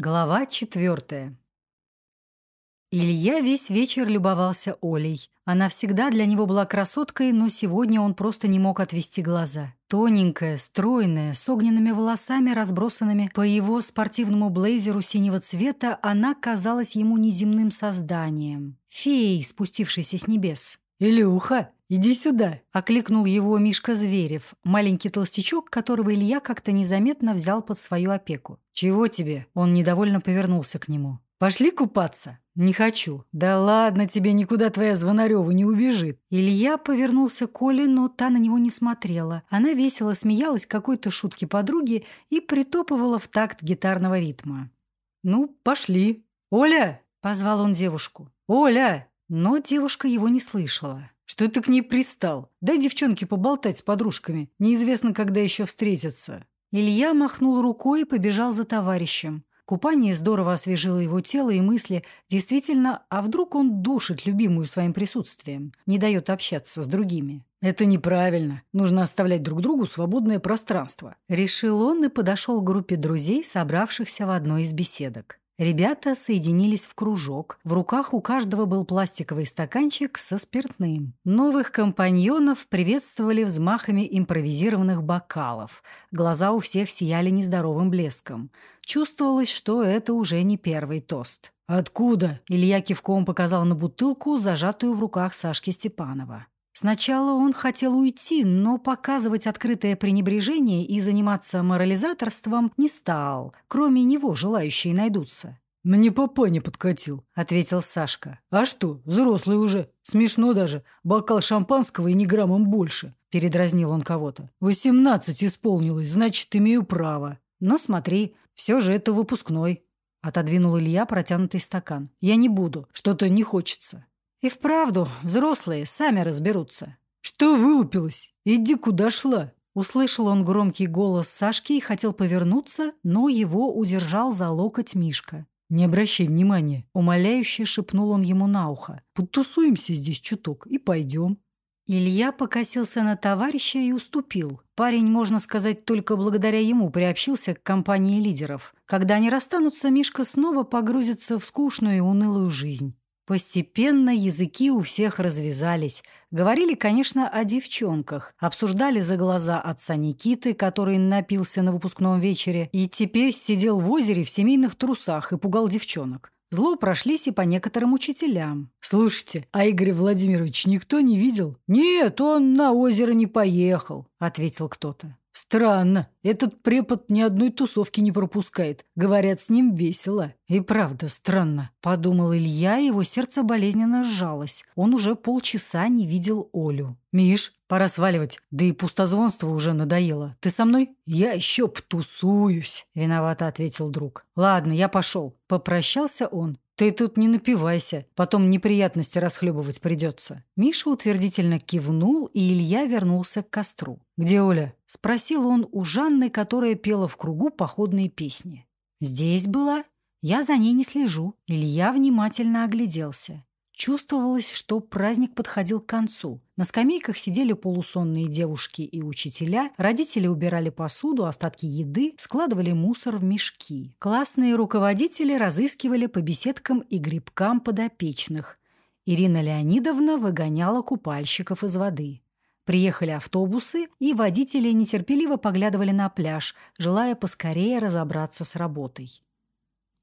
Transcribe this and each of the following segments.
Глава четвертая. Илья весь вечер любовался Олей. Она всегда для него была красоткой, но сегодня он просто не мог отвести глаза. Тоненькая, стройная, с огненными волосами, разбросанными по его спортивному блейзеру синего цвета, она казалась ему неземным созданием. Феей, спустившейся с небес. «Илюха, иди сюда!» — окликнул его Мишка Зверев, маленький толстячок, которого Илья как-то незаметно взял под свою опеку. «Чего тебе?» — он недовольно повернулся к нему. «Пошли купаться?» «Не хочу». «Да ладно тебе, никуда твоя Звонарева не убежит». Илья повернулся к Оле, но та на него не смотрела. Она весело смеялась какой-то шутке подруги и притопывала в такт гитарного ритма. «Ну, пошли». «Оля!» — позвал он девушку. «Оля!» Но девушка его не слышала. «Что ты к ней пристал? Дай девчонке поболтать с подружками. Неизвестно, когда еще встретятся». Илья махнул рукой и побежал за товарищем. Купание здорово освежило его тело и мысли. Действительно, а вдруг он душит любимую своим присутствием, не дает общаться с другими? «Это неправильно. Нужно оставлять друг другу свободное пространство», — решил он и подошел к группе друзей, собравшихся в одной из беседок. Ребята соединились в кружок. В руках у каждого был пластиковый стаканчик со спиртным. Новых компаньонов приветствовали взмахами импровизированных бокалов. Глаза у всех сияли нездоровым блеском. Чувствовалось, что это уже не первый тост. «Откуда?» – Илья кивком показал на бутылку, зажатую в руках Сашки Степанова. Сначала он хотел уйти, но показывать открытое пренебрежение и заниматься морализаторством не стал. Кроме него желающие найдутся. «Мне папа не подкатил», — ответил Сашка. «А что, взрослый уже. Смешно даже. Бокал шампанского и ни граммом больше», — передразнил он кого-то. «Восемнадцать исполнилось, значит, имею право». «Но смотри, все же это выпускной», — отодвинул Илья протянутый стакан. «Я не буду, что-то не хочется». И вправду, взрослые сами разберутся. «Что вылупилось? Иди куда шла!» Услышал он громкий голос Сашки и хотел повернуться, но его удержал за локоть Мишка. «Не обращай внимания», — умоляюще шепнул он ему на ухо. «Подтусуемся здесь чуток и пойдем». Илья покосился на товарища и уступил. Парень, можно сказать, только благодаря ему приобщился к компании лидеров. Когда они расстанутся, Мишка снова погрузится в скучную и унылую жизнь. Постепенно языки у всех развязались. Говорили, конечно, о девчонках. Обсуждали за глаза отца Никиты, который напился на выпускном вечере, и теперь сидел в озере в семейных трусах и пугал девчонок. Зло прошлись и по некоторым учителям. «Слушайте, а Игорь Владимирович никто не видел?» «Нет, он на озеро не поехал», — ответил кто-то. Странно, этот препод ни одной тусовки не пропускает. Говорят, с ним весело. И правда странно, подумал Илья, его сердце болезненно сжалось. Он уже полчаса не видел Олю. Миш, пора сваливать, да и пустозвонство уже надоело. Ты со мной? Я еще потусуюсь, виновато ответил друг. Ладно, я пошел. Попрощался он «Ты тут не напивайся, потом неприятности расхлебывать придется». Миша утвердительно кивнул, и Илья вернулся к костру. «Где Оля?» – спросил он у Жанны, которая пела в кругу походные песни. «Здесь была. Я за ней не слежу». Илья внимательно огляделся. Чувствовалось, что праздник подходил к концу. На скамейках сидели полусонные девушки и учителя, родители убирали посуду, остатки еды, складывали мусор в мешки. Классные руководители разыскивали по беседкам и грибкам подопечных. Ирина Леонидовна выгоняла купальщиков из воды. Приехали автобусы, и водители нетерпеливо поглядывали на пляж, желая поскорее разобраться с работой.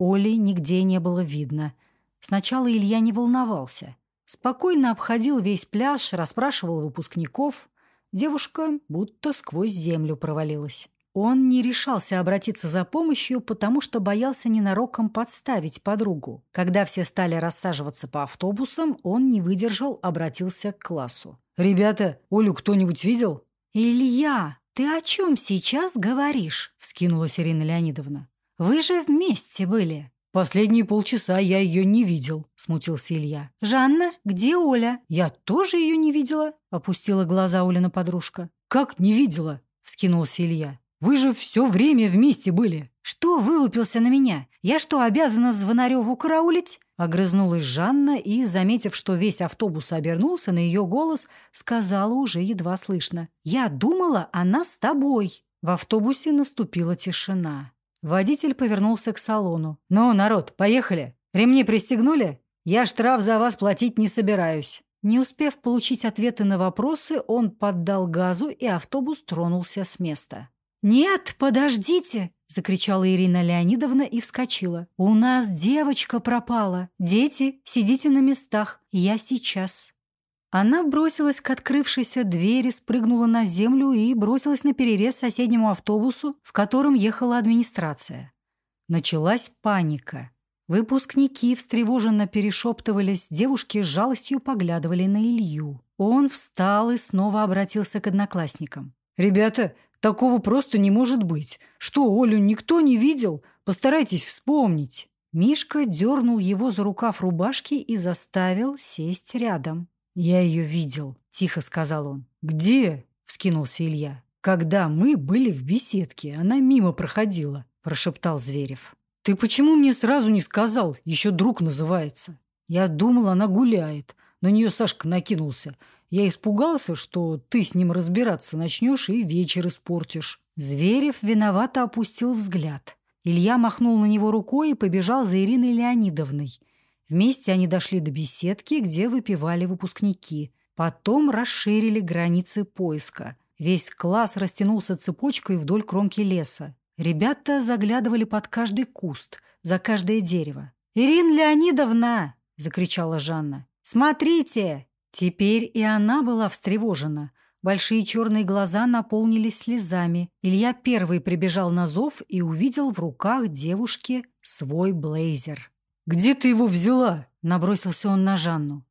Оли нигде не было видно – Сначала Илья не волновался. Спокойно обходил весь пляж, расспрашивал выпускников. Девушка будто сквозь землю провалилась. Он не решался обратиться за помощью, потому что боялся ненароком подставить подругу. Когда все стали рассаживаться по автобусам, он не выдержал, обратился к классу. «Ребята, Олю кто-нибудь видел?» «Илья, ты о чем сейчас говоришь?» – вскинулась Ирина Леонидовна. «Вы же вместе были». «Последние полчаса я ее не видел», — смутился Илья. «Жанна, где Оля?» «Я тоже ее не видела», — опустила глаза Олина подружка. «Как не видела?» — вскинулся Илья. «Вы же все время вместе были». «Что вылупился на меня? Я что, обязана Звонареву караулить?» Огрызнулась Жанна и, заметив, что весь автобус обернулся на ее голос, сказала уже едва слышно. «Я думала, она с тобой». В автобусе наступила тишина. Водитель повернулся к салону. «Ну, народ, поехали! Ремни пристегнули? Я штраф за вас платить не собираюсь». Не успев получить ответы на вопросы, он поддал газу, и автобус тронулся с места. «Нет, подождите!» — закричала Ирина Леонидовна и вскочила. «У нас девочка пропала! Дети, сидите на местах, я сейчас!» Она бросилась к открывшейся двери, спрыгнула на землю и бросилась на перерез соседнему автобусу, в котором ехала администрация. Началась паника. Выпускники встревоженно перешептывались, девушки с жалостью поглядывали на Илью. Он встал и снова обратился к одноклассникам. «Ребята, такого просто не может быть. Что, Олю никто не видел? Постарайтесь вспомнить». Мишка дернул его за рукав рубашки и заставил сесть рядом. «Я ее видел», — тихо сказал он. «Где?» — вскинулся Илья. «Когда мы были в беседке, она мимо проходила», — прошептал Зверев. «Ты почему мне сразу не сказал? Еще друг называется». Я думал, она гуляет. На нее Сашка накинулся. Я испугался, что ты с ним разбираться начнешь и вечер испортишь. Зверев виновато опустил взгляд. Илья махнул на него рукой и побежал за Ириной Леонидовной. Вместе они дошли до беседки, где выпивали выпускники. Потом расширили границы поиска. Весь класс растянулся цепочкой вдоль кромки леса. Ребята заглядывали под каждый куст, за каждое дерево. «Ирина Леонидовна!» — закричала Жанна. «Смотрите!» Теперь и она была встревожена. Большие черные глаза наполнились слезами. Илья первый прибежал на зов и увидел в руках девушки свой блейзер. «Где ты его взяла?» — набросился он на Жанну.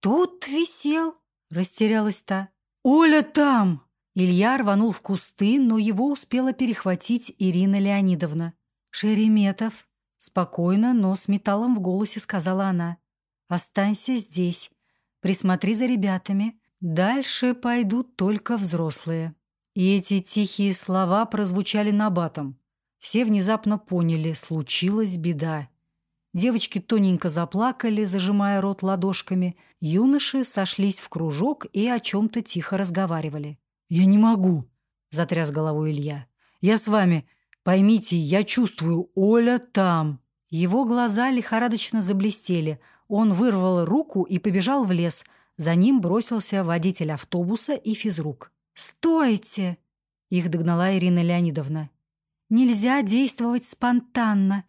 «Тут висел», — растерялась та. «Оля там!» Илья рванул в кусты, но его успела перехватить Ирина Леонидовна. «Шереметов», — спокойно, но с металлом в голосе сказала она. «Останься здесь. Присмотри за ребятами. Дальше пойдут только взрослые». И эти тихие слова прозвучали набатом. Все внезапно поняли, случилась беда. Девочки тоненько заплакали, зажимая рот ладошками. Юноши сошлись в кружок и о чем-то тихо разговаривали. «Я не могу», — затряс головой Илья. «Я с вами. Поймите, я чувствую, Оля там». Его глаза лихорадочно заблестели. Он вырвал руку и побежал в лес. За ним бросился водитель автобуса и физрук. «Стойте!» — их догнала Ирина Леонидовна. «Нельзя действовать спонтанно.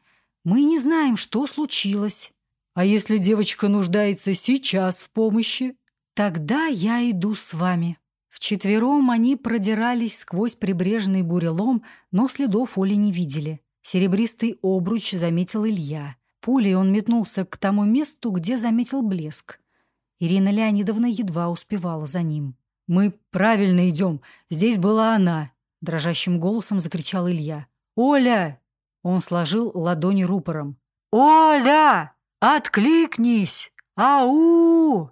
Мы не знаем, что случилось. А если девочка нуждается сейчас в помощи? Тогда я иду с вами. Вчетвером они продирались сквозь прибрежный бурелом, но следов Оли не видели. Серебристый обруч заметил Илья. Пулей он метнулся к тому месту, где заметил блеск. Ирина Леонидовна едва успевала за ним. «Мы правильно идем. Здесь была она!» Дрожащим голосом закричал Илья. «Оля!» Он сложил ладони рупором. «Оля! Откликнись! Ау!»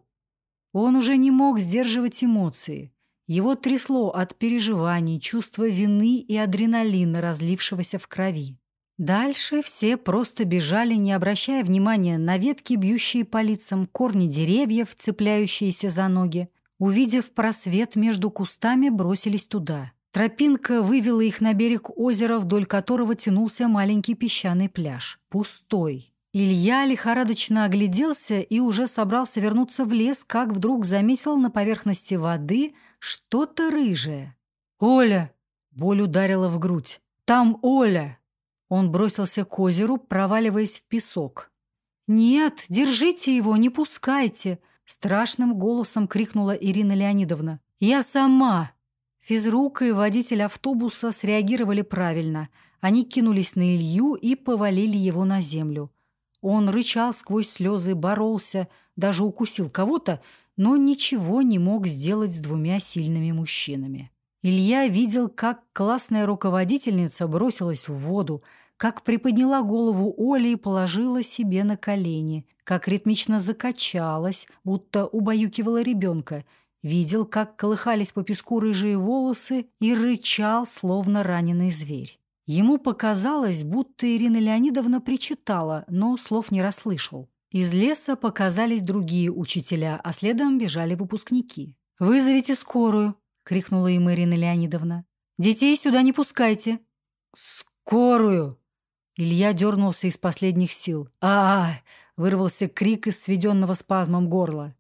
Он уже не мог сдерживать эмоции. Его трясло от переживаний, чувства вины и адреналина, разлившегося в крови. Дальше все просто бежали, не обращая внимания на ветки, бьющие по лицам, корни деревьев, цепляющиеся за ноги. Увидев просвет между кустами, бросились туда. Тропинка вывела их на берег озера, вдоль которого тянулся маленький песчаный пляж. Пустой. Илья лихорадочно огляделся и уже собрался вернуться в лес, как вдруг заметил на поверхности воды что-то рыжее. «Оля!» — боль ударила в грудь. «Там Оля!» Он бросился к озеру, проваливаясь в песок. «Нет, держите его, не пускайте!» — страшным голосом крикнула Ирина Леонидовна. «Я сама!» Физрук и водитель автобуса среагировали правильно. Они кинулись на Илью и повалили его на землю. Он рычал сквозь слезы, боролся, даже укусил кого-то, но ничего не мог сделать с двумя сильными мужчинами. Илья видел, как классная руководительница бросилась в воду, как приподняла голову Оли и положила себе на колени, как ритмично закачалась, будто убаюкивала ребенка – видел, как колыхались по песку рыжие волосы и рычал, словно раненый зверь. Ему показалось, будто Ирина Леонидовна причитала, но слов не расслышал. Из леса показались другие учителя, а следом бежали выпускники. «Вызовите скорую!» — крикнула им Ирина Леонидовна. «Детей сюда не пускайте!» «Скорую!» Илья дернулся из последних сил. а, -а, -а вырвался крик из сведенного спазмом горла.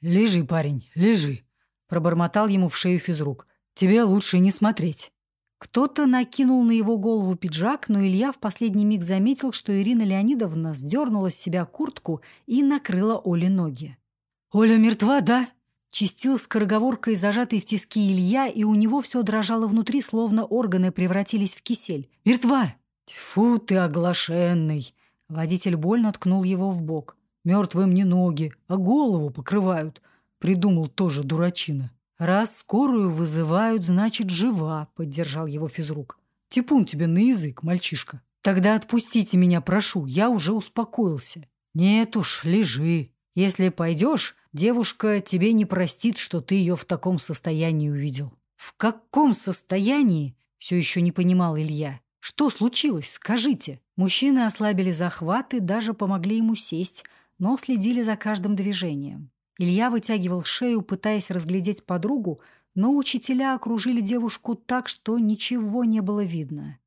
«Лежи, парень, лежи!» Пробормотал ему в шею физрук. «Тебе лучше не смотреть». Кто-то накинул на его голову пиджак, но Илья в последний миг заметил, что Ирина Леонидовна сдернула с себя куртку и накрыла Оле ноги. «Оля мертва, да?» Чистил скороговоркой зажатый в тиски Илья, и у него все дрожало внутри, словно органы превратились в кисель. «Мертва!» «Тьфу ты, оглашенный!» Водитель больно ткнул его в бок. «Мертвым не ноги, а голову покрывают!» Придумал тоже дурачина. «Раз скорую вызывают, значит, жива», — поддержал его физрук. «Типун тебе на язык, мальчишка. Тогда отпустите меня, прошу, я уже успокоился». «Нет уж, лежи. Если пойдешь, девушка тебе не простит, что ты ее в таком состоянии увидел». «В каком состоянии?» — все еще не понимал Илья. «Что случилось? Скажите». Мужчины ослабили захваты, даже помогли ему сесть, но следили за каждым движением. Илья вытягивал шею, пытаясь разглядеть подругу, но учителя окружили девушку так, что ничего не было видно.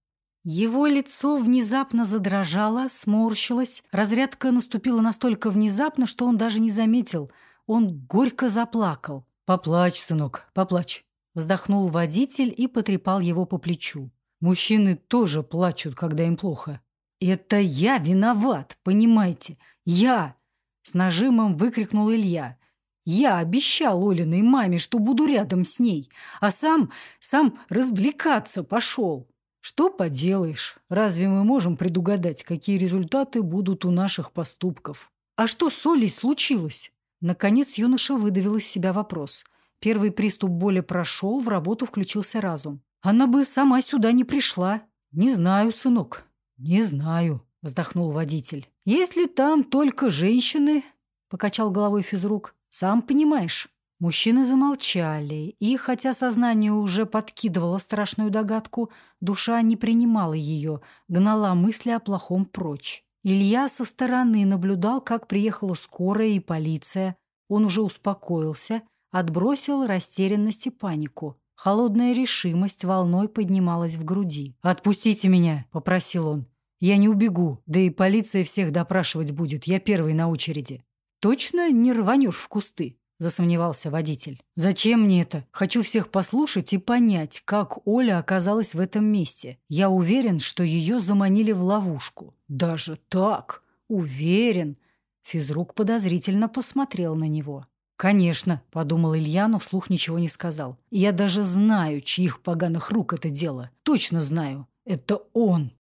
Его лицо внезапно задрожало, сморщилось. Разрядка наступила настолько внезапно, что он даже не заметил. Он горько заплакал. «Поплачь, сынок, поплачь», — вздохнул водитель и потрепал его по плечу. «Мужчины тоже плачут, когда им плохо». «Это я виноват, понимаете? Я!» С нажимом выкрикнул Илья. Я обещал Олиной маме, что буду рядом с ней, а сам, сам развлекаться пошел. Что поделаешь, разве мы можем предугадать, какие результаты будут у наших поступков? А что с Олей случилось? Наконец юноша выдавил из себя вопрос. Первый приступ боли прошел, в работу включился разум. Она бы сама сюда не пришла. Не знаю, сынок, не знаю, вздохнул водитель. Если там только женщины, покачал головой физрук, сам понимаешь». Мужчины замолчали, и, хотя сознание уже подкидывало страшную догадку, душа не принимала ее, гнала мысли о плохом прочь. Илья со стороны наблюдал, как приехала скорая и полиция. Он уже успокоился, отбросил растерянность и панику. Холодная решимость волной поднималась в груди. «Отпустите меня», — попросил он. «Я не убегу, да и полиция всех допрашивать будет, я первый на очереди». «Точно не рванешь в кусты?» – засомневался водитель. «Зачем мне это? Хочу всех послушать и понять, как Оля оказалась в этом месте. Я уверен, что ее заманили в ловушку». «Даже так? Уверен?» Физрук подозрительно посмотрел на него. «Конечно», — подумал Илья, но вслух ничего не сказал. «Я даже знаю, чьих поганых рук это дело. Точно знаю. Это он».